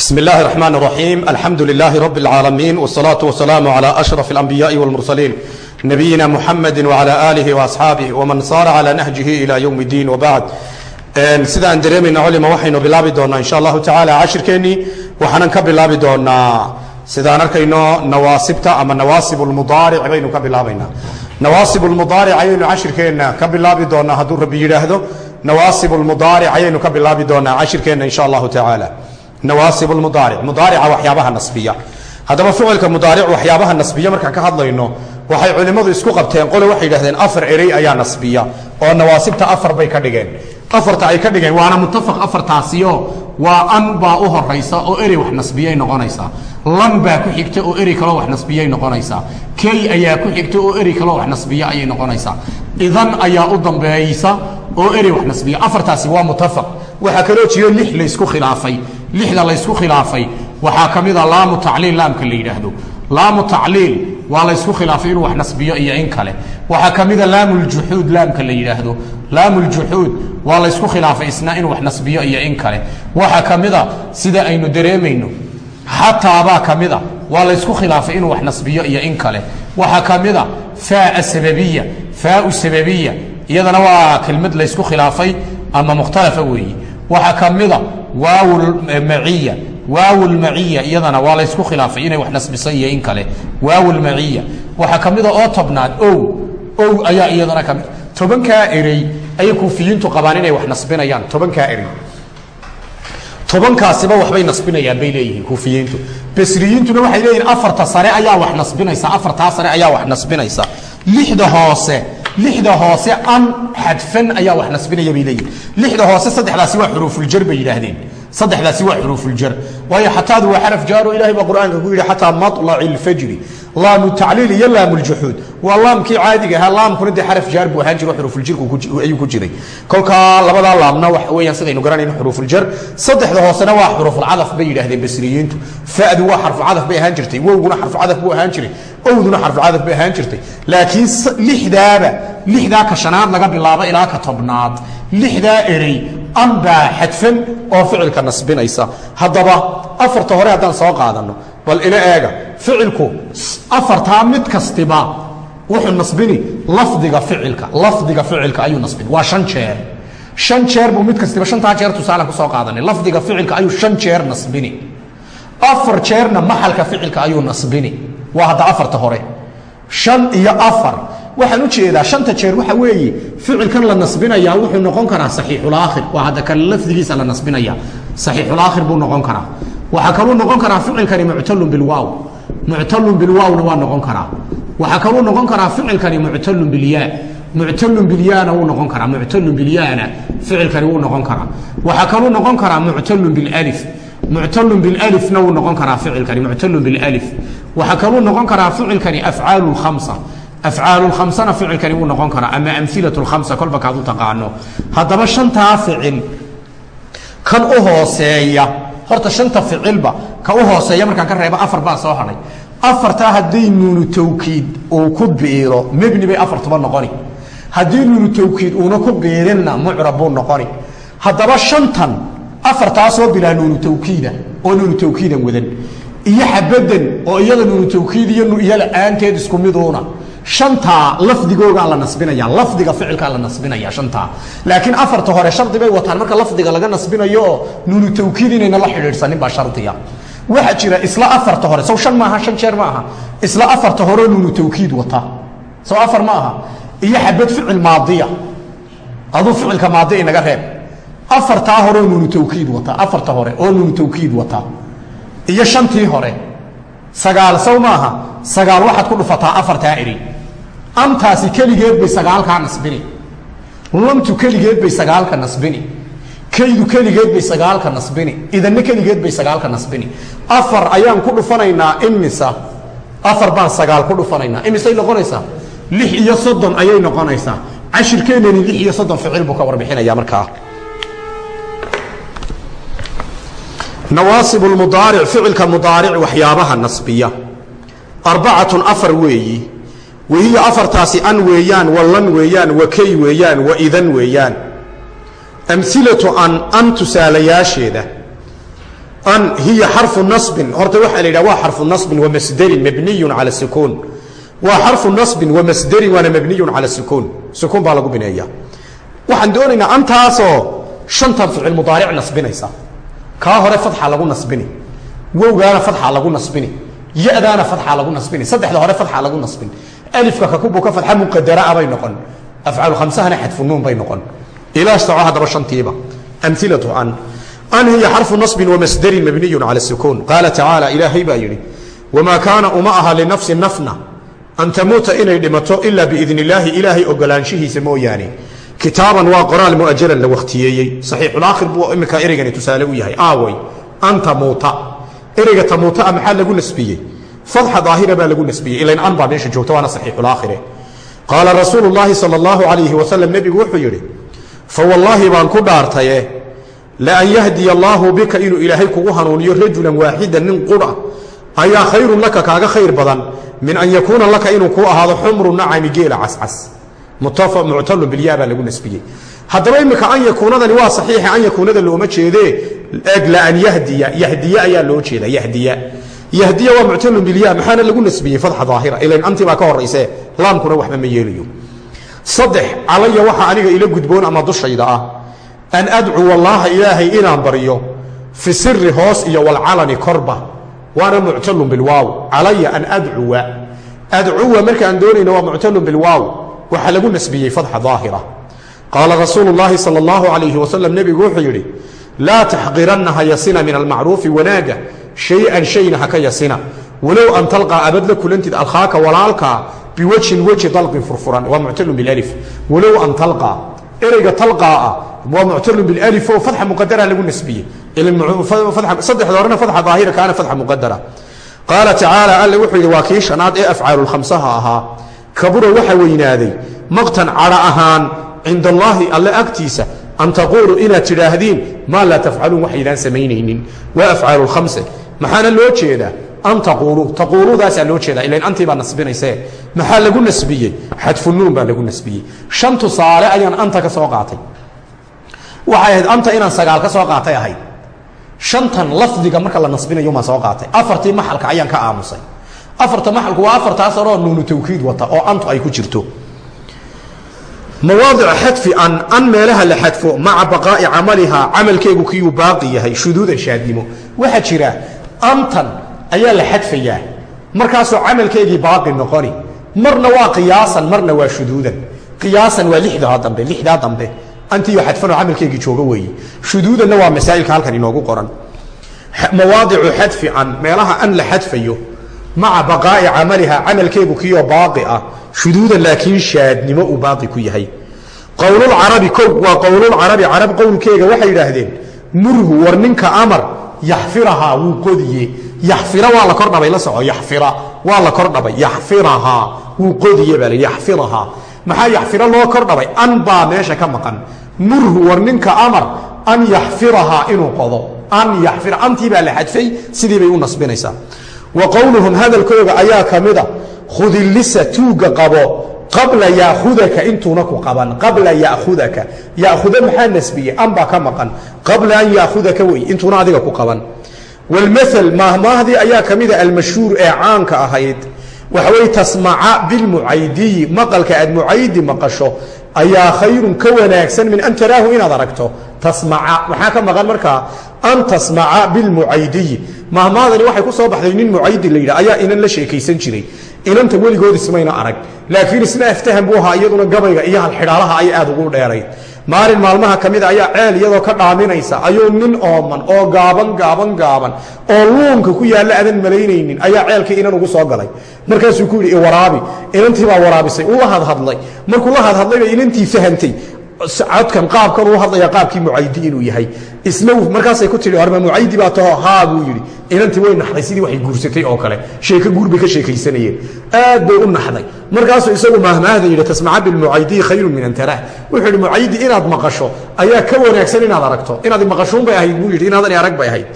بسم الله الرحمن الرحيم الحمد لله رب العالمين والصلاة والسلام على أشرف الأنبياء والمرسلين نبينا محمد وعلى آله وأصحابه ومن صار على نهجه إلى يوم الدين وبعد sida aan dareemayna culima waxaynu bilaabi doonaa insha allahu tacaala cashirkeennii waxaanan ka bilaabi doonaa sidaan arkayno nawaasibta ama nawaasib lmudaaric baynu ka bilaabaynaa nawaasib lmudaaric ayaynu cashirkeenna ka bilaabi doonaa hadduu rabbi yidhaahdo nawaasib lmudaaric ayaynu ka bilaabi doonaa cashirkeenna insha allahu tacaala nawaasib lmudaaric mudaarica waxyaabaha nasbiya. Haddaba ficilka mudaaric waxyaabaha nasbiya markaan ka hadlayno waxay culimmadu isku qabteen. Qole waxay yidhahdeen afar erey ayaa nasbiya oo nawaasibta afar bay ka dhigeen. Afarta ay ka dhigeen waana muttafaq afartaasiyo. Waa an baa u horaysa oo erey wax nasbiyay noqonaysaa lan baa ku xigta oo erey kaloo wax nasbiyay noqonaysaa key ayaa ku xigta oo erey kaloo wax nasbiya ayay noqonaysaa idan ayaa u dambeeysa oo erey wax nasbiya. Afartaasi waa muttafaq. Waxaa kaloo jiro lix laysku khilaafay lixda laysku khilaafay. Waxaa ka mid a laamu tacliil laamka la yidhaahdo. Laamu tacliil waa laysku khilaafay inuu wax nasbiyo iyo in kale. Waxaa ka mida laamuljuxuud laamka la yidhaahdo. Laamuljuxuud waa laysku khilaafay isna inuu wax nasbiyo iyo in kale. Waxaa ka mida sida aynu dareemayno. Xataabaa ka mida waa laysku khilaafay inuu wax nasbiyo iyo in kale. Waxaa ka mida faa sababiya faau sababiya. Iyadana waa kelmad laysku khilaafay ama mukhtalafa weeyi. Waxaa ka mida waawulmaciya waawulmaciya iyadana waa laysku khilaafay inay wax nasbisan iyo in kale. Waawulmaciya waxaa ka mida oo tobnaad ow. Ow ayaa iyadana ka mid tobankaa erey ayay kuufiyiintu qabaan inay wax nasbinayaan. Tobankaa erey tobankaasiba waxbay nasbinayaan bay leeyihiin kuufiyiintu. Basriyiintuna waxay leeyihiin afarta sare ayaa wax nasbinaysa afartaa sare ayaa wax nasbinaysa. Lixda hoose lixda hoose an xadfan ayaa wax nasbinaya bay leeyihiin lixda hoose saddexdaasi waa xuruufuljar bay yidhaahdeen saddexdaasi waa xuruufuljar waayo xataadu waa xaraf jaaro ilahay baa qur'aanka ku yidhi xataa maطlaci اlfajri laamu tacliil iyo laamu ljuxuud waa laamkii caadiga ahaa laamkuna dee xaraf jaar buu ahaan jiro xuruufuljarku ayuu ku jiray. Kolkaa labadaa laamna waxa weeyaan sidaynu garanayno xuruufuljar saddexda hoosena waa xuruufulcadaf bay yidhahdeen basriyiintu. Fa'du waa xarfucadaf bay ahaan jirtay wowguna xarfucadaf buu ahaan jiray owduna xarfucadaf bay ahaan jirtay. Laakiin lixdaaba lixdaa ka shanaad laga bilaabo ilaa ka tobnaad. Lixdaa erey an baa xadfan oo ficilka nasbinaysa. Haddaba afarta hore haddaan soo qaadano bal ila eega ficilku afartaa mid kastiba wuxuu nasbini lafdiga ficilka lafdiga ficilka ayuu nasbini waa shan jeer. Shan jeer buu mid kastiba shantaa jeer tusaalan ku soo qaadanay lafdiga ficilka ayuu shan jeer nasbini. Afar jeerna maxalka ficilka ayuu nasbini. Waa hadda afarta hore. Shan iyo afar waxaan u jeedaa shanta jeer waxa weeye ficilkan la nasbinayaa wuxuu noqon karaa saxiixulaakhir waa hadda kan lafdigiisa la nasbinaya saxiixulaakhir buu noqon karaa. Waxaa kaluu noqon karaa ficilkani muctalun bilwaaw muctalun bilwaawna waa noqon karaa. Waxaa kaluu noqon karaa ficilkani muctalun bilyaa muctalun bilyaana wuu noqon karaa. Muctalun bilyaana ficilkani wuu noqon karaa. Waxaa kaluu noqon karaa muctalun bilif muctalun bilifna wuu noqon karaa ficilkani. Muctalun bilif waxaa kaluu noqon karaa ficilkani afcaalu lkhamsa afcaalu lkhamsana ficilkani wuu noqon karaa ama lkhamsa kolba kaad u taqaano. Haddaba shantaa ficil kan u hooseeya horta shanta ficilba ka u hooseeya markaan ka reebo afar baa soo hadhay afartaa hadday nuunu tawkiid uu ku biiro mebni bay afartuba noqoni. Haddii nuunu tawkiid uuna ku biirinna mucrab buu noqoni. Haddaba shantan afartaasoo bilaa nuunu tawkiida oo nuunu tawkiidan wadan. Iyo xabadan oo iyada nuunu tawkiid iyo iyo la'aanteed isku miduuna shantaa lafdigoogaa la nasbinaya lafdiga ficilkaa la nasbinaya shantaa laakiin afarta hore shardi bay wataan. Marka lafdiga laga nasbinayo oo nuunu tawkiid inayna la xidhiidhsanin baa shardiya waxaa jira isla afarta hore. Sow shan maaha shan jeer ma aha isla afarta horeo nuunu tawkiid wata. Sow afar ma aha iyo xabad ficil maadiya. Aduu ficilka maadi inaga reeb. Afartaa horeoo nuunu tawkiid wata. Afarta hore oo nuunu tawkiid wata. Iyo shantii hore. Sagaal sow maaha. Sagaal waxaad ku dhufataa afartaa eri antaasi keligeed bay sagaalkaa nasbini. Lamtu keligeed bay sagaalka nasbini. Kaydu keligeed bay sagaalka nasbini. Idanna keligeed bay sagaalka nasbini. Afar ayaan ku dhufanaynaa imisa afar baan sagaal ku dhufanaynaa. Imisay noqonaysaa? Lix iyo soddon ayay noqonaysaa. Cashirkeennani lix iyo soddon ficil buu ka warbixinaya markaa. Nawaasib lmudaaric ficilka mudaaric waxyaabaha nasbiya. Arbacatun afar weeyi wahiya afartaasi an weeyaan wallan weeyaan wa kay weeyaan wa idan weeyaan. Amilatu an an tusaalayaasheeda. An hiya xarfu nasbin. Horta waxaa la yidhaha waa xarfu nasbin wa masderin mabniyun cala sukuun waa xarfu nasbin wa masderin waana mabniyun cala sukuun sukuun baa lagu bineeya waxaan doonaynaa antaasoo shantan ficil nasbinaysa. Kaa hore fadxa lagu nasbini. Wowgaana fadxa lagu nasbini. Yadaana lagu nasbini. Saddexda hore fadxa lagu nasbin alifka kakubuka fadxa muqadaraa bay noqon. Afcaalu khamsahana xadfu nuun bay noqon. Ilaa soco haddaba shantiiba. Amilatu an. An hiya xarfu nasbin wamasdarin mabniyun cala sukuun qaala tacaala ilaahay baa yidhi wamaa kaana uma aha linafsi nafna an tamuuta inay dhimato ilaa biidn ilaahay ogolaanshihiisa mooyaane. Kitaaban waa qoraal muajalan la wakhtiyeeyey saxiixulaakhir buu iminkaa ereygani tusaale u yahay. Aaway an tamuuta. Ereyga tamuutaa maxaa lagu nasbiyey fadxa daahira baa lagu nasbiyey ilayn an baa meesha joogta waana saxiixulaakhire qaala rasuulu llaahi sala allahu calayhi wasalam nebigu wuxuu yidhi fa wallaahi baan ku dhaartaye laan yahdiya allaahu bika inuu ilaahay kugu hanuuniyo rajulan waaxidan nin qura ayaa khayrun laka kaaga khayr badan min an yakuuna laka inuu kuu ahaado xumru nacami geela cascas muctalun bilyaa baa lagu nasbiyey haddaba imika an yakuunadani waa saxiixa an yakuunada looma jeedee eg laan yahdiya yahdiye ayaa loo jeeda yahdiya yahdiya waa muctalun bilyaa maxaana lagu nasbiyey fadxa daahira? Ilan anti baa ka horayse laamkuna waxba ma yeelayo. Saddex calaya waxaa aniga ila gudboon ama dushayda ah. An adcuwa allaaha ilaahay inaan baryo fi siri hoos iyo walcalani korba. Waana muctalun bilwaaw calaya an adcuwa adcuwa markaan doonayna waa muctalun bilwaaw waxaa lagu nasbiyey fadxa daahira. Qaala rasuulu llaahi sal allahu alayhi wasalam nebigu wuxuu yidhi laa taxqiranna ha yasina min almacruufi wanaaga shay-an shayna ha ka yasina walow an talqaa abad la kulantid alkhaaka walaalkaa biwajhin weji dalqin furfuran waa muctalun bilif walow an talqaa ereyga talqaa ah waa muctalun bilif oo fadxa muqadara lagu nasbiyey saddexda horena fadxa daahira kaana fadxa muqadara qaala tacaala alle wuxuu yidhi waa shanaad ee afcaalu lkhamsaha ahaa kabura waxa weynaaday maqtan cadha ahaan cinda allaahi alle agtiisa an taquuluu inaad tidhaahdiin maa laa tafcaluun waxaydaan samaynaynin waa afcaalu lkhamse maxaana loo jeedaa an taquuluu taquuluudaasaa loo jeedaa ilain antii baa nasbinaysee maxaa lagu nasbiyey xadfunuun baa lagu nasbiyey shan tusaale ayaan anta ka soo qaatay waxay ahayd anta inaan sagaal ka soo qaatay ahayd shantan lafdiga marka la nasbinayo maan soo qaatay afartii maxalka ayaan ka aamusay afarta maxalku waa afartaas horoo nuunu tawkiid mawaadica xadfi an an meelaha la xadfo maca baqaa'i camalihaa camalkeegu kiiyuu baaqi yahay shuduudan shaadnimo waxaa jira antan ayaa la xadfayaa markaasoo camalkeegii baaqi noqoni. Marna waa qiyaasan marna waa shuduudan. Qiyaasan waa lixdaa dambe lixdaa dambe. Antiyo xadfanoo camalkeegii jooga weeye shuduudanna waa masaa'ilka halkan inoogu qoran. Mawaadicu xadfi an meelaha an la xadfayo maca baqaa'i camaliha camalkeegu kiyo baaqi ah shuduudan laakiin shaadnimo uu baaqi ku yahay. Qowlulcarabi kow waa qowlulcarabi carab qowlkeega waxay yidhaahdeen murhu war ninka amar yaxfirahaa wuu qodiye yaxfira waa la kordhabay la soco yaxfira waa la kordhabay yaxfirahaa wuu qodiye baa yaxfirahaa maxaa yaxfira loo kordhabay an baa meesha ka maqan. Murhu war ninka amar an yaxfirahaa inuu qodo. An yaxfira. Antii baa la xadfay sidii bay u nasbinaysaa. Wa qowluhum hadalkooga ayaa ka mida khudilisa tuuga qabo qabla yaakudaka intuuna ku qaban. Qabla yaudaka yakuda maxaa nasbiye an baa ka maqan. Qabla an yaakudaka wey intuuna adiga ku qaban. Wlmaal maahmaahdii ayaa ka mida almashhuur ee caanka ahayd. Waxa wey tasmaca bilmucaydiyi maqalka aad mucaydi maqasho ayaa khayrun ka wanaagsan min an taraahu inaad aragto. Tasmaca maxaa ka maqan markaa? An tasmaca bilmucaydiyi. Mahmaadani waxay ku soo baxday nin mucaydi la yidhah ayaa inan la sheekaysan jiray inanta weligood ismayna arag. Laakiin isna aftahan buu ahaa iyaduna gabayga iyo halxidhaalaha ay aad ugu dheerayd. Maalin maalmaha ka mida ayaa ceel iyadoo ka dhaaminaysa ayuu nin ooman oo gaaban gaaban gaaban oo luunka ku yaalla adan malaynaynin ayaa ceelkii inan ugu soo galay. Markaasuu ku yidhi iwaraabi inantii baa waraabisay uu la hadhadlay markuu la hadhadlay bay inantii fahantay. Codkan qaabkan uu hadlaya qaabkii mucaydi inuu yahay. Isna markaasay ku tihi horma mucaydi baa taho haa buu yidhi inantii way naxday sidii waxay guursatay oo kale. Sheeko guur ka sheekaysanayeen aad bay u naxday. Markaasuu isagu maahmaahda yidhi tasmaca bilmucaydiyi khayrun min an taraah. Wuxuu yidhi mucaydi inaad maqasho ayaa ka wanaagsan inaad aragto. Inaad maqashuun bay ahayd buu yidhi inaadan arag bay ahayd.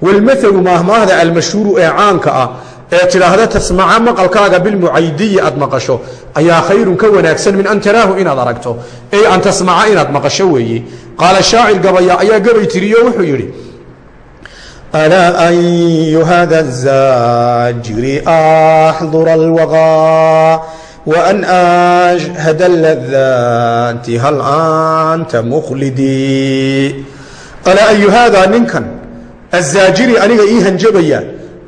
Walmaalu maahmaahda almashhuuru ee caanka ah ee tidhaahda tasmaca maqalkaaga bilmucaydiyi aad maqasho ayaa khayrun ka wanaagsan min an inaad aragto. Ey an tasmaca inaad maqasho weeye. Qaala shaacir gabaya ayaa gabay tiriyo? Wuxuu yidhi ألا أي هذا الزاجر أحضر الوغى وأن أجهد اللذات هل أنت مخلدي ألا أي هذا ننكن الزاجر أنيga ii hanjabaya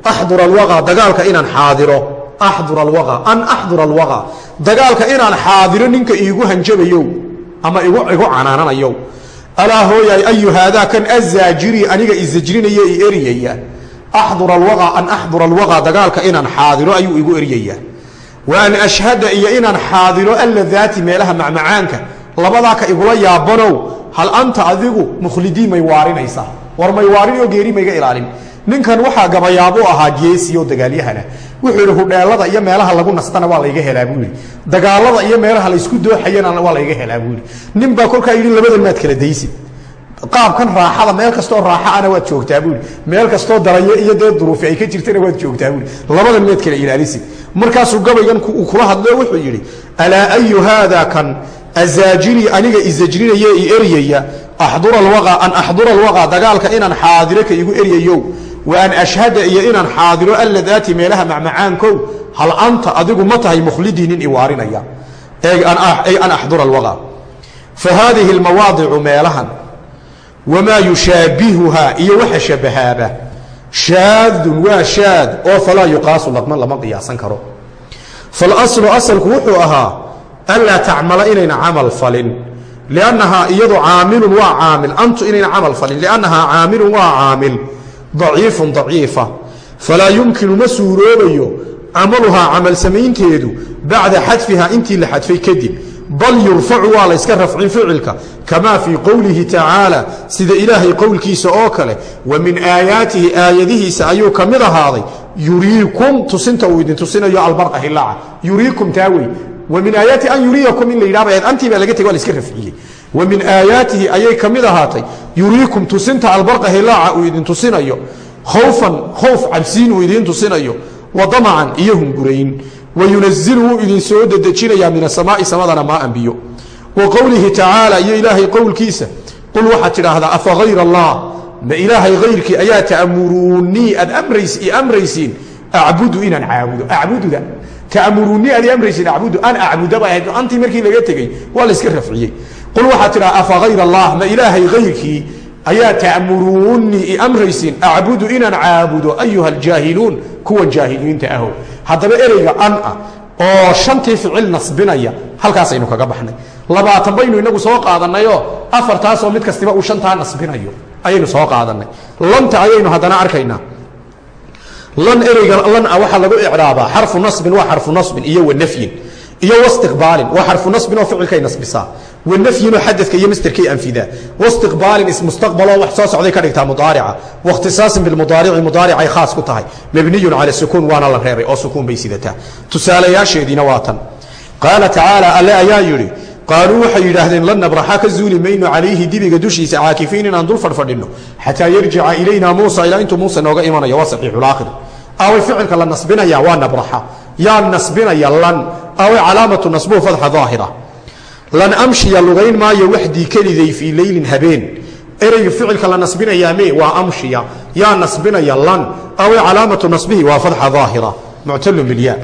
أحضر الوغى dagaalka inaan xaadiro أحضر الوغى أن أحضر الوغى dagaalka inaan xaadiro ninka iigu hanjabayo ama igu canaananayo alaa hooyaay ayu haadaa kan azaajiri aniga isajrinaya i eryaya axdura alwaqa an axdura alwaqa dagaalka inaan xaadiro ayuu igu eryaya wa an ashhada iyo inaan xaadiro alladaati meelaha macmacaanka labadaa ka igula yaabanow. Hal anta adigu mukhlidii may waarinaysaa. War may waarin oo geeri mayga ilaalin ninkan waxaa gabayaabuu ahaa geesi oo dagaalyahana wuxuu yidhi hudheelada iyo meelaha lagu nastana waa layga helaa buu yidhi. Dagaalada iyo meelaha laysku dooxayana waa layga helaa buu yidhi. Nin baa kolkaa yidhi labadan maad kala daysid. Qaabkan raaxada meel kastoo raaxa ana waad joogtaa buu yidhi. Meel kastoo darayo iyo dee duruufi ay ka jirtana waad joogtaa buu yidhi. Labadan maad kala ilaalisid. Markaasuu gabaygan kula hadlo wuxuu yidhi alaa ayu haada kan azaajiri aniga isajrinaya i eryaya axdura alwaqa an axdura alwaqa dagaalka inaan xaadiro ka igu eryayow wa an ashhada iyo inaan xaadiro alladaati meelaha macmacaankow hal anta adigu ma tahay mukhlidii nin iwaarinaya. Ay an axdura alwaqa. Fa haadihi almawaadicu meelahan wamaa yushaabihuhaa iyo waxa shabahaaba. Shaadun waa shaad oo falaa yuqaasu laqman lama qiyaasan karo. Falaslu asalku wuxuu ahaa anlaa tacmala inayna camal falin liannahaa iyadu caamilun waa caamil. Antu inayna camal falin liannahaa caamilun waa caamil daciifun daciifa. Falaa yumkinu ma suuroobayo camaluhaa camal samaynteedu bacda xadfihaa intii la xadfay kadib. Bal yurfacu waa la yska rafcin ficilka kamaa fii qowlihi tacaala sida ilaahay qowlkiisa oo kale. Wa min aayaatihi aayadihiisa ayuu ka mid ahaaday. Yuriikum tusinta uu idin tusinayo albarqa hilaaca. Yuriikum taa wey wa min aayaati an yuriyakum in la yidhahba antii baa laga tegay waa la iska rafciyey wa min aayaatihi ayay ka mid ahaatay. Yuriikum tusinta albarqa hilaaca uu idin tusinayo. Khowfan khowf cabsiin uu idiin tusinayo. Wa damacan iyo hungurayn. Wayunazilu wuu idin soo dedejinayaa min asamaai samadana maa anbiyo. Wa qowlihi tacaala iyo ilaahay qowlkiisa. Qul waxaad tidhaahdaa afa allah? Ma ilaahay hayrkii ayaa ta'muruunii aad amrays i amraysiin? Acbudu inaan caabudo. Acbududa ta'muruunii aad i amraysiin? Acbudu an acbuda bay ahayd. Antii markii laga tegey waa la iska rafciyey qul waxaad tidhaha afa hayr allah? Ma ilaahay hayrkii ayaa ta'muruunii i amraysiin acbudu inaan caabudo ayuha aljaahiluun kuwan jaahiliinta aho. Haddaba ereyga an ah oo shantii ficil nasbinaya halkaasaynu kaga baxnay. Labaatan baynu inagu soo qaadanayoo afartaasoo mid kastiba uu shantaa nasbinayo ayaynu soo qaadanay lanta ayaynu haddana arkaynaa. Lan ereyga lan ah waxaa lagu icraabaa xarfu nasbin waa xarfu nasbin iyo wa nafyin iyo wastiqbaalin waa xarfu nasbin oo ficilkay nasbisaa wa nafyinoo xadadka iyo masderkay anfidaa wastiqbaalin ismustaqbaloo wax soo socday ka dhigtaa mudaarica wakhtisaasin bilmudaarici mudaaricay khaas ku tahay mabniyun cala sukuun waana la reebay oo sukuun bay sidataa tusaalayaasheediina waa tan qaala tacaala alle ayaa yidhi qaaluu waxay yidhaahdeen lan nabraxa ka zuuli mayno calayhi dibiga dushiisa caakifiin inaan dul fadhfadhinno xataa yarjica ilayna muusa ilaa intuu muuse nooga imanaya waa saxiixulaakhir aaway ficilka la nasbinaya waa nabraxa yaa nasbinaya lan aaway calaamatu nasbuhu fadxa daahira lan amshiya lugayn maayo waxdii keliday fii leylin habeen. Ereyga ficilka la nasbinayaa me waa amshiya. Yaa nasbinaya lan aaway calaamatu nasbihi waa fadxa daahira muctalun bilya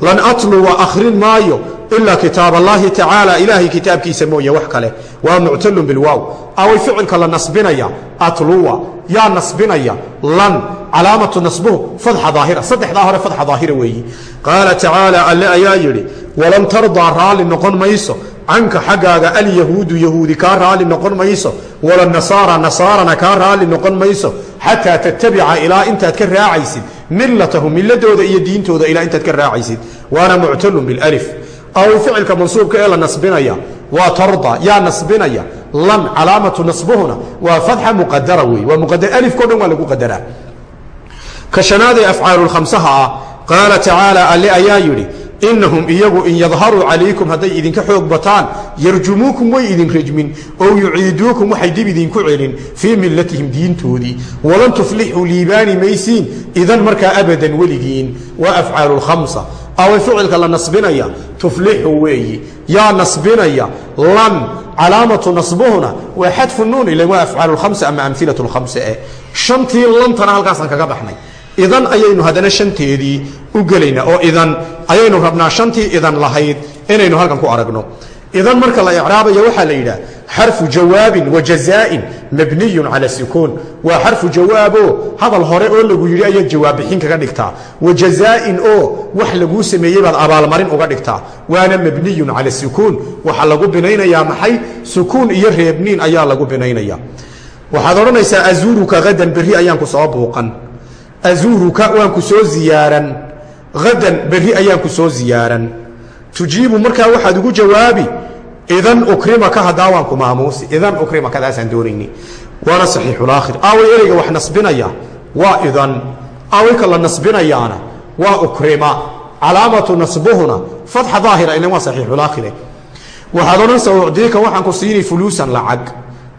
lan atluwa akhrin maayo ilaa kitaab allaahi tacaala ilaahay kitaabkiisa mooye wax kale waa muctalun bilwaaw away ficilka la nasbinaya atluwa yaa nasbinaya lan calaamatu nasbuhu fadxa daahira saddexdaa hore fadxa daahira weeyi qaala tacaala alle ayaa yidhi walan tardaa raalli noqon mayso canka xaggaaga alyahuudu yahuudi kaa raalli noqon mayso wala nasaara nasaarana kaa raalli noqon mayso xataa tattabica ilaa intaad ka raacaysid millatahum milladooda iyo diintooda ilaa intaad ka raacaysid waana muctalun bilif aw ficilka mansuubka ee la nasbinaya waa tarda yaa nasbinaya lan calaamatu nasbuhuna waa fatxa muqadara wey waa muqadar alifko dhan waa lagu qadaraa ka afcaalulkhamsaha ah qaala tacaala alle ayaa yidhi inahum iyagu in yadharuu calaykum hadday idinka xoog bataan yarjumuukum way idin rajmin ow yuciiduukum waxay dib idinku celin fii millatihim diintoodii walan tuflixuu liibaani maysiin idan markaa abadan weligiin waa afcaalu awa ficilka la nasbinaya tuflixu weeyi yaa nasbinaya lan calaamatu nasbuhuna waa xadfu nuun ila waa afcaal khamsa ama amilatu lkhamsa eh shantii lantana halkaasaan kaga baxnay idan ayaynu haddana shanteedii u gelaynaa oo idan ayaynu rabnaa shantii idan lahayd inaynu halkan ku aragno idan marka la icraabayo waxaa la yidhaha xarfu jawaabin wa jazaain mabniyun cala sikuun waa xarfu jawaabo hadal hore oo lagu yidhi ayaad jawaab bixin kaga dhigtaa. Wa jazaain oo wax laguu sameeyey baad abaalmarin uga dhigtaa. Waana mabniyun cala sikuun waxaa lagu binaynayaa maxay? Sukuun iyo reebniin ayaa lagu binaynaya waxaad odhanaysaa azuuruka hadan berri ayaan ku soo buuqan. Azuuruka waan ku soo ziyaaran. Hadan berri ayaan ku soo ziyaaran tujiibu markaa waxaad ugu jawaabi idan ukrimaka haddaa waan ku maamuusi. Idan ukrimakadaasaan doonayni. Waana saxiixulaakhir aaway ereyga wax nasbinaya. Waa idan. Aaway ka la nasbinayaana. Waa ukrima calaamatu nasbuhuna. Fatxa daahira ilan waa saxiixulaakhire waxaad odhanaysaa ucdiika waxaan ku siinay fuluusan lacag.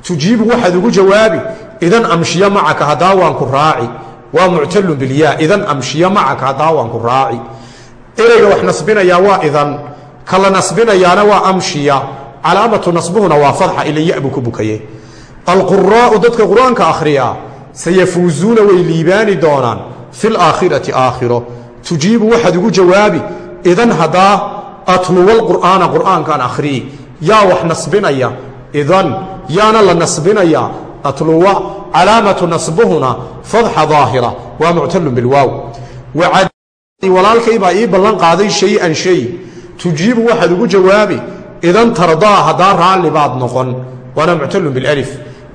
Tujiibu waxaad ugu jawaabi idan amshiyo macaka haddaa waan ku raaci. Waa muctalun bilyaa idan amshiyo macaka haddaa waan ku raaci ereyga wax nasbinayaa waa idan kala nasbinayaana waa amshiya. Calaamatu nasbuhuna waa fadxa ila yabu ku bukaye. Alquraau dadka qur'aanka akhriya sayafuuzuuna way liibaani doonaan. Fi laakhirati aakhiro. Tujiibu waxaad ugu jawaabi idan haddaa atluwa lqur'aana qur'aankaan akhriyi yaa wax nasbinaya idan yaana la nasbinaya atluwa calaamatu nasbuhuna fadxa daahira. Waa muctalun bilwaaw walaalkay baa ii ballan qaaday shay-an shay tujiibu waxaad ugu jawaabi idan tardaa haddaa raalli baad noqon. Waana muctalun bilif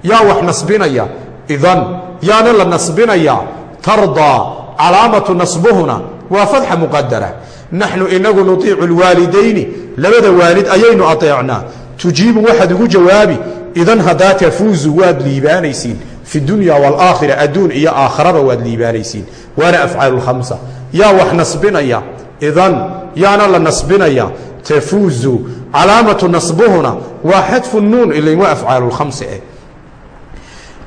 yaa wax nasbinaya idan yaana la nasbinaya tardaa calaamatu nasbuhuna waa fadxa muqadara naxnu inagu nuiicu lwaalidayni labada waalid ayaynu aeecnaa tujiibu waxaad ugu jawaabi idan haddaa tafuuzu waad liibaanaysiin. Fi dunya waalaakhira adduun iyo aakharaba waad liibaanaysiin. Waana afcaal khamsa yaa wax nasbinaya. Idan yaana la nasbinaya. Tafuuzu calaamatu nasbuhuna waa xadfu nuun ilan waa afcaal khamsa eh.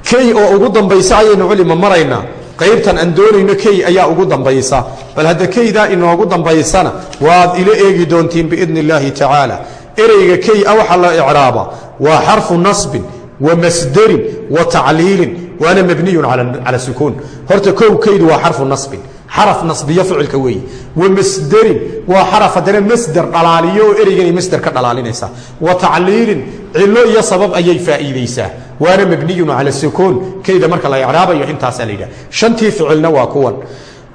Key oo ugu dambaysa ayaynu culima maraynaa qaybtan aan doonayno key ayaa ugu dambaysa. Bal hadda keydaa inoogu dambaysana waad ila eegi doontiin biidni illaahi tacaala. Ereyga key a waxaa la icraaba waa xarfu nasbin wa masderin wa tacliilin waana mabniyun cala sukuun horta kow keydu waa xarfu nasbin xaraf nasbiyo ficilka weeye. Wa masderin waa xaraf haddana masder dhalaaliyo oo ereyganay masder ka dhalaalinaysaa wa tacliilin cillo iyo sabab ayay faa'iidaysaa. Waana mabniyun cala sukuun keyda marka la icraabayo intaasaa la yidhaha shantii ficilna waa kuwan.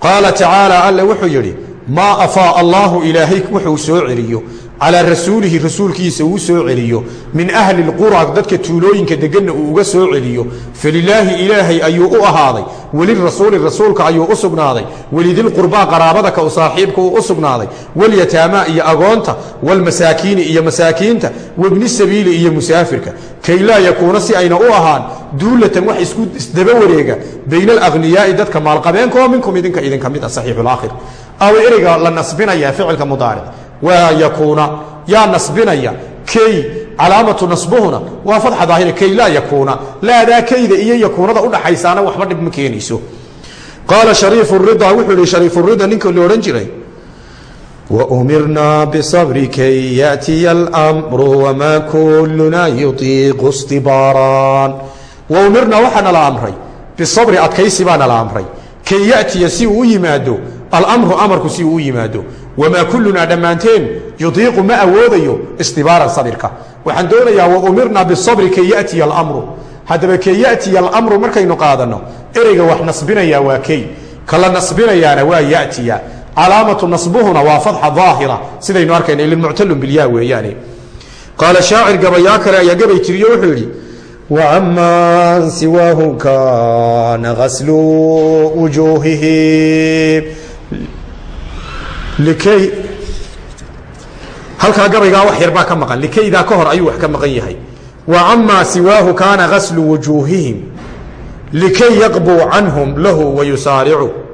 Qaala tacaala alle wuxuu yidhi maa afaa allaahu ilaahay? Wuxuu soo celiyo calaa rasuulihi rasuulkiisa uu soo celiyo min ahli lqura dadka tuulooyinka deganna uu uga soo celiyo falilaahi ilaahay ayuu u ahaaday welirasuuli rasuulka ayuu u sugnaaday welidilqurbaa qaraabada ka saaxiibka uu u sugnaaday walyataamaa iyo agoonta walmasaakiini iyo masaakiinta wabni sabiili iyo musaafirka kay laa yakuuna si ayna u ahaan duulatan wax isku isdaba wareega bayna alaqniyaai dadka maalqabeenka oo minkum idinka idinka mid ah saxiixulaakhir aw ereyga la nasbinaya ficilka mudaaric yakuuna yaa nasbinaya kay calaamatu nasbuhuna waa fadxa daahira kay laa yakuuna laadaa kayda iyo yakuunada udhaxaysaana waxba dhib ma keenayso. Qaala hariifurid wuxuu ihi shariifurida ninka la odhan jiray wmirnaa bsabri kay yatiya almru wmaa kulunaa yuiiqu stibaaran waumirnaa waxaana la amray bisabri adkaysi baana la amray. Kay yatiya si uu u yimaado alamru amarku si uu u yimaado wamaa kulunaa dhammaanteen yudiiqu ma awoodayo istibaaran sabirka waxaan doonayaa waumirna bisabri kay yatiya almru haddaba kay yatiya almru markaynu qaadanno ereyga wax nasbinaya waa key kala nasbinayaana waa yatiya calaamatu nasbuhuna waa fadxa daahira sidaynu arkayna ilin muctalun bilyaa weeyaane qaala shaacir gabayaa kale ayaa gabay tiriyo wuxuu yidhi waman siwaahu kana gaslu wujuuhihi likay halkaa gabaygaa wax yarbaa ka maqan likaydaa ka hor ayuu wax ka maqan yahay wa camaa siwaahu kaana gaslu wujuuhihim likay yaqbuu canhum lahu wayusaaricu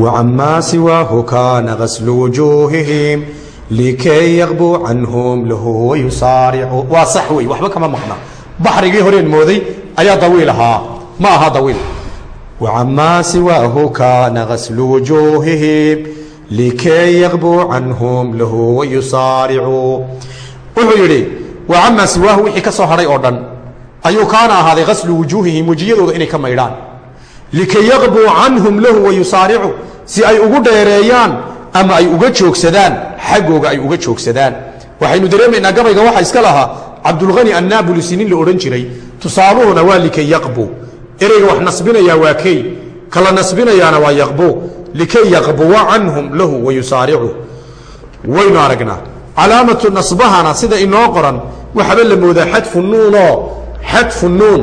وعما سواه كان غسل وجوههم لكي يغبوا عنهم له ويصارع waa sax wey waxba kama maqna baxrigii horeen mooday ayaa dawiil ahaa. Ma aha dawiil. Wacamaa siwaahu kaana kaslu wujuuhihim likay yaqbuu canhum lahu wayusaaricuu wuxuu yidhi wacamaa siwaahu wixii ka soo hadhay oo dhan ayuu kaana ahaaday kaslu wujuuhihim wejiyadooda inay ka maydhaan. Likay yaqbuu canhum lahu wayusaaricuu si ay ugu dheereeyaan ama ay uga joogsadaan xaggooga ay uga joogsadaan. Waxaynu dareemaynaa gabayga waxa iska lahaa cabdulhani annaabulisi nin la odhan jiray tusaaluhuna waa likay yaqbuu ereyga wax nasbinayaa waa key kala nasbinayaana waa yaqbuu likay yaqbuwa canhum lahu wayusaaricuu waynu aragnaa calaamatu nasbahana sida inoo qoran waxaba la moodaa xadfu nuunoo xadfu nuun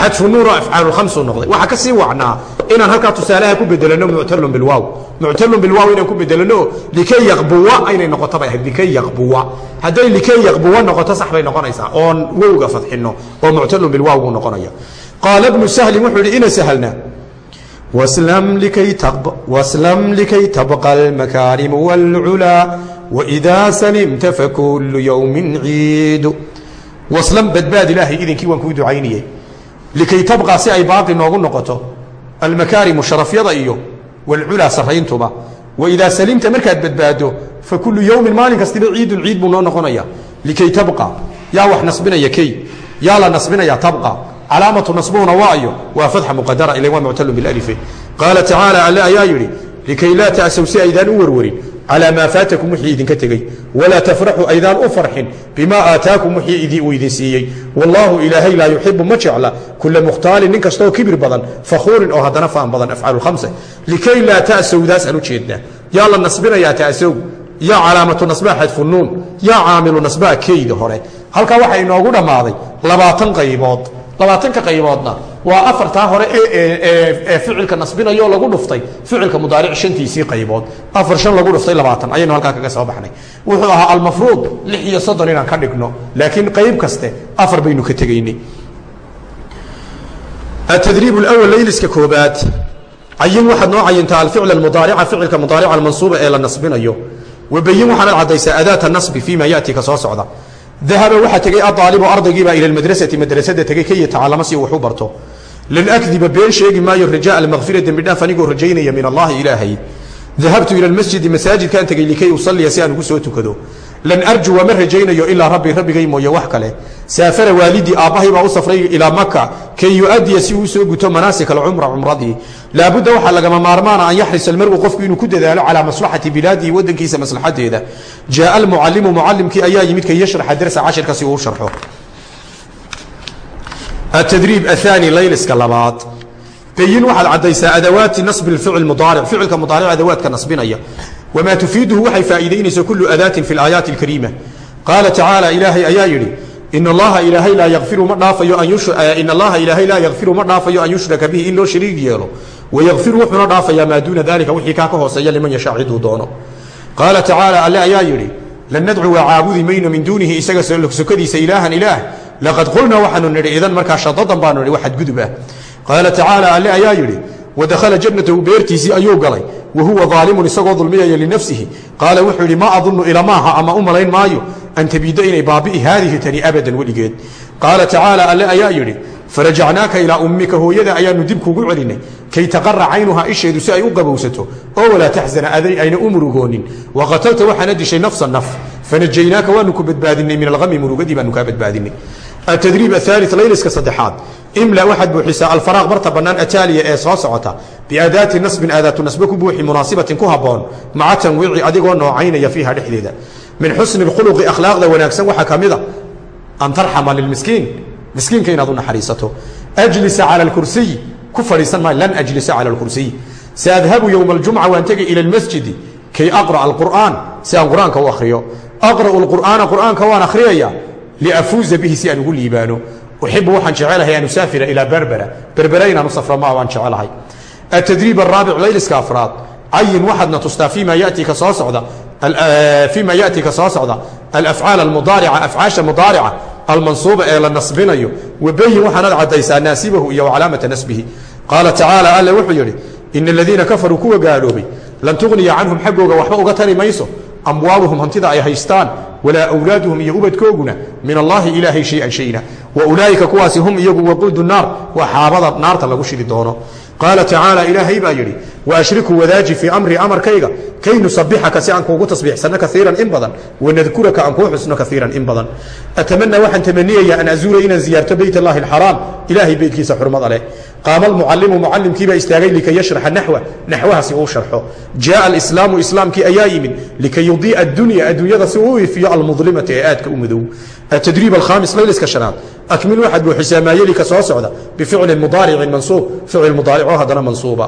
xajfunuura afcaalhamsu noqday. Waxaa ka sii wacnaa inaan halkaa tusaalaha ku bedelano muctalun bilwaaw. Muctalun bilwaaw inaan ku bedelano likay yaqbuwa aynay noqoto bay ahayd. Likay yaqbuwa. Hadday likay yaqbuwa noqoto sax bay noqonaysaa. Oon wowga fadxinno oo muctalun bilwaawgu noqonaya. Qaala bnu sahlin wuxuu yidhi ina sahlna waslam likay tabqa almakaarimu wاlculaa waidaa salimta fakullu ywmin ciidu waslam badbaad ilaahay idinkii waan kuu ducaynayey likay tabqaa si ay baaqi noogu noqoto. Almakaarimu sharafyada iyo walculaa sarrayntuba. Waidaa salimta markaad badbaado fa kullu yowmin maalin kastiba ciidun ciid buu noo noqonaya. Likay tabqa yaa wax nasbinaya key yaa la nasbinaya tabqa. Calaamatu nasbuhuna waayo waa fatxa muqadara ilan waa muctalu bilalife qaala tacaala alle ayaa yidhi likay laa ta'saw si aydaan u werwarin calaa maa faatakum wixii idinka tegey walaa tafraxuu aydaan u farxin bimaa aataakum wixii uu idin siiyey wallaahu ilaahay laa yuxibu ma jecla kula mukhtaalin nin kastaoo kibir badan fakhuurin oo haddana faan badan afcaalu khamse likay laa ta'sawdaas aan u jeednaa yaa la nasbinayaa ta'sow yaa calaamatu nasbaa xadfu nuun yaa caamilu nasbaa keyda hore halkaa waxaa inoogu dhammaaday labaatan qaybood labaatanka qayboodna waa afartaa hore ee ficilka nasbinayo lagu dhuftay. Ficilka mudaaric shantiisii qaybood. Afar shan lagu dhuftay labaatan. Ayaynu halkaa kaga soo baxnay. Wuxuu ahaa almafruud lix iyo soddon inaan ka dhigno. Laakiin qayb kaste afar baynu ka tegaynay. Atadriib lwal layliska koobaad cayin waxaad noo cayintaa alficl almudaarica ficilka mudaarica almansuuba ee la nasbinayo. Wabayin waxaanad caddaysaa adaata nasbi fii ma yati ka soo socda. Dahaba waxaa tegey aaalibu ardaygiibaa ila madrasati madrasada tegey kay yatacalama si barto lan akdiba been sheegi maayo rajaa almakfira dembi dhaaf anigoo rajaynaya min allahi ilaahay dahabtu ila lmasjidi masaajidkaan tegey likay usaliya si aan ugu soo tukado lan arjuwa ma rajaynayo ilaa rabbi rabbigay mooye wax kale saafara waalidii aabbahay baa u safray ilaa maka kay yuadiya si uu soo guto manaasik alcumra cumradii laabudda waxaa lagama maarmaana an yaxris almaru qofku inuu ku dadaalo calaa maslaxati bilaadihi wadankiisa maslaxadeeda jaaa almucalimu mucalimkii ayaa yimid kay yashraxa darsa cashirka si uu u sharxo atadriib ahaani layliska labaad bayin waxaad caddaysaa adawaati nasbi lficl mudaaric ficilka mudaaric adawaadka nasbinaya wamaa tufiiduhu waxay faa'iidaynaysa kullu adaatin fi laayaati alkariima qaala tacaala ilaahay ayaa yidhi in allaha ilaahay laa yakfiru ma dhaafayo in allaha ilaahay laa yakfiru ma dhaafayo an yushraka bihi in loo shariig yeelo wayakfiru wuxuuna dhaafayaa maa duuna dalika wixii kaa ka hooseeya liman yashaa ciduu doono qaala tacaala alle ayaa yidhi lan nadcuwa caabudi mayno min duunihi isaga sokadiisa ilaahan ilaah laqad qulnaa waxaanu nidhi idan markaa shadadan baanu nidhi waxad gudub ah qaala tacaala alle ayaa yidhi wadakhala jannatahu beertiisii ayuu galay wa huwa isagoo dulmiyaya linafsihi qaala wuxuu yidhi maa adunnu ilamaaha ama u malayn maayo an tabiida inay baabi'i haadihi tani abadan weligeed qaala tacaala alle ayaa yidhi farajacnaaka ilaa ummika hooyada ayaanu dib kugu celinay kay taqara caynuhaa isheedu si ay u qabowsato oo walaa taxzana aday ayna u murugoonin wa waxaana dishay nafsa naf fanajaynaaka waanu ku badbaadinay min alami murugadii baanu kaa badbaadinay atadriib ahaali layliska saddexaad imla waxaad buuxisaa alfaraaq barta bannaan ataaliya ee soo socota biaadaati nasbin aadaatu nasbe ku buuxi munaasibatin ku habboon maca tanwiici adigoo noocaynaya fiiha dhexdeeda min xusni khuluqi akhlaaqda wanaagsan waxaa ka mida an tarxama lilmiskiin miskiinka inaad u naxariisato ajlisa cala alkursiy ku fadhiisan maayo lan ajlisa cala alkursiy saadhabu yowma aljumca waan tegi ila almasjidi kay aqra'a alqur'aan si aan qur'aanka u akhriyo aqra'u alqur'aana qur'aanka waan akhriyaya liafuuza bihi si aan ugu liibaano uxibu waxaan jecelahay an usaafira ilaa berbera berbera inaan u safro ma waan jecelahay atadriib araabic layliska afraad cayin waxaadna tustaa fima yati ka soo socda fima yati ka soo socda alafcaal almudaarica afcaasha mudaarica almansuuba ee la nasbinayo wabayin waxaanad caddaysaa naasibahu iyo wacalaamata nasbihi qaala tacaala alle wuxuu yidhi ina aladiina kafaruu kuwa gaaloobay lan tugniya canhum xaggooga waxba uga tari mayso amwaaluhum hantida ay haystaan walaa awlaaduhum iyo ubadkooguna min allaahi ilaahay shay-an shayna wa ulaa'ika kuwaasi hum iyagu waquudu naar waa xaabada naarta lagu shidi doono. Qaala tacaala ilaahay baa yidhi waashriku wadaaji fii amri amarkayga kay nusabixaka si aan kuugu tasbiixsanno kaiiran in badan wanadkuraka aan kuu xusno kaiiran in badan atamanaa waxaan tamaniyayaa an azuura inaan ziyaarto beyt allahi alxaraam ilaahay beytkiisa xurmada leh qaama almucalimu mucalimkiibaa istaagay likay yashraxa naxwa naxwaha si uu sharxo jaaa alislaamu islaamkii ayaa yimid likay yudiica addunya adduunyada si uu ifiyo almudlimata ee aadka u madow atadriib alkhaamis layliska shanaad akmil waxaad buuxisaa maayelika soo socda bificlin mudaaricin mansuub ficil mudaaric oo haddana mansuuba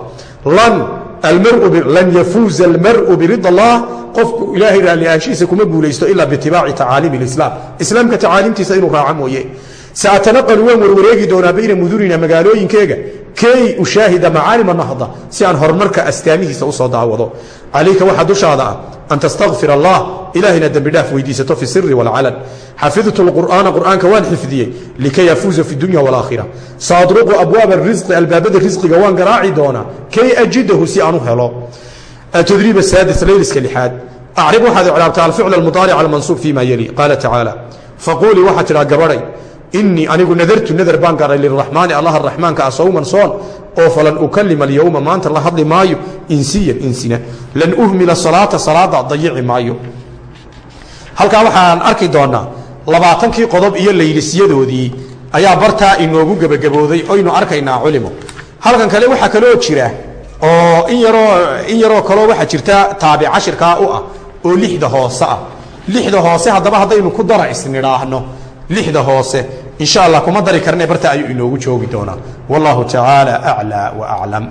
lan lan yafuuza almaru birida allah qofku ilaahay raalli ahaanshihiisa kuma guulaysto ilaa biitibaaci tacaaliimi lislaam islaamka tacaalimtiisa inuu raaco mooye saatanaqalu waan warwareegi doonaa bayna mudurina magaalooyinkeega kay ushaahida macaalima nahda si aan horumarka astaamihiisa u soo daawado. Calayka waxaa dushaada ah an tastakfir allah ilahayna dembi dhaaf weydiisato fi siri walcalan xafidtu lqur'aana qur'aanka waan xifdiyey likay afuuza fi dunya walaakhira saadruqu abwaaba risqi albaabada risqiga waan garaaci doonaa kay ajidahu si aan u helo. Atdriib saadis layliska lixaad. Acrib waxaad icraabtaa alficl almudaaric almansuub fi ma yeli qaala tacaala faquulii waxaad tidhaa gabadhay inii anigu nadartu nadar baan garay liraxmaani allaha raxmaanka ah sawman soon oo falan ukalima alyowma maanta la hadli maayo insiyan insina. Lan uhmila salaata salaada dayici maayo. Halkaa waxaan arki doonaa labaatankii qodob iyo laylisyadoodii ayaa bartaa inoogu gebagabooday oynu arkaynaa culimo. Halkan kale waxaa kaloo jira oo in yaroo in yaroo kaloo waxaa jirta taabic cashirkaa u ah oo lixda hoose ah. Lixda hoose haddaba haddaynu ku dara lixda hoose in sha allah kuma dari karne barta ayuu inoogu joogi doonaa wallahu tacaala aclaa wa aclam